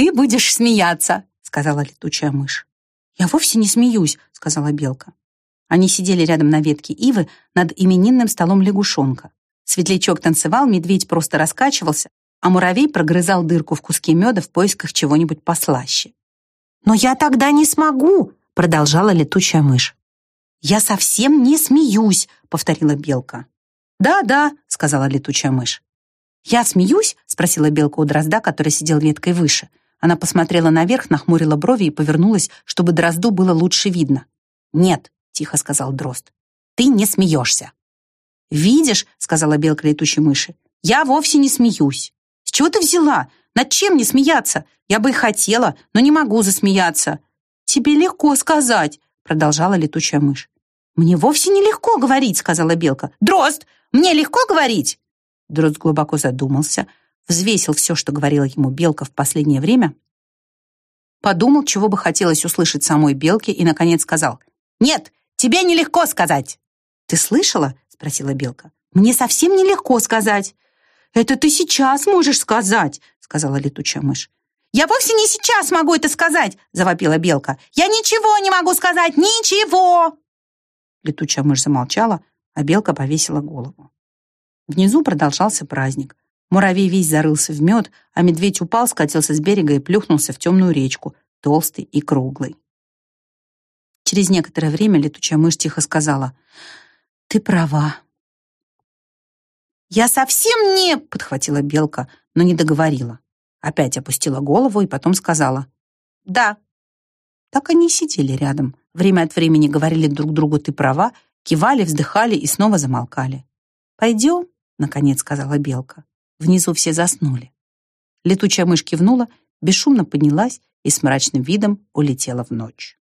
ты будешь смеяться», — сказала летучая мышь. «Я вовсе не смеюсь», — сказала белка. Они сидели рядом на ветке ивы над именинным столом лягушонка. Светлячок танцевал, медведь просто раскачивался, а муравей прогрызал дырку в куске меда в поисках чего-нибудь послаще. «Но я тогда не смогу», — продолжала летучая мышь. «Я совсем не смеюсь», — повторила белка. «Да-да», — сказала летучая мышь. «Я смеюсь?» — спросила белка у дрозда, который сидел веткой выше. Она посмотрела наверх, нахмурила брови и повернулась, чтобы дрозду было лучше видно. «Нет», — тихо сказал дрозд, — «ты не смеешься». «Видишь», — сказала белка летучей мыши, — «я вовсе не смеюсь». «С чего ты взяла? Над чем не смеяться? Я бы и хотела, но не могу засмеяться». «Тебе легко сказать», — продолжала летучая мышь. «Мне вовсе не легко говорить», — сказала белка. «Дрозд, мне легко говорить?» Дрозд глубоко задумался, взвесил все, что говорила ему белка в последнее время, подумал, чего бы хотелось услышать самой белке, и, наконец, сказал, «Нет, тебе нелегко сказать!» «Ты слышала?» — спросила белка. «Мне совсем нелегко сказать». «Это ты сейчас можешь сказать», — сказала летучая мышь. «Я вовсе не сейчас могу это сказать!» — завопила белка. «Я ничего не могу сказать! Ничего!» Летучая мышь замолчала, а белка повесила голову. Внизу продолжался праздник. Муравей весь зарылся в мед, а медведь упал, скатился с берега и плюхнулся в темную речку, толстый и круглый. Через некоторое время летучая мышь тихо сказала, «Ты права». «Я совсем не...» — подхватила белка, но не договорила. Опять опустила голову и потом сказала, «Да». Так они сидели рядом. Время от времени говорили друг другу «ты права», кивали, вздыхали и снова замолкали. «Пойдем?» наконец сказала белка. Внизу все заснули. Летучая мышь кивнула, бесшумно поднялась и с мрачным видом улетела в ночь.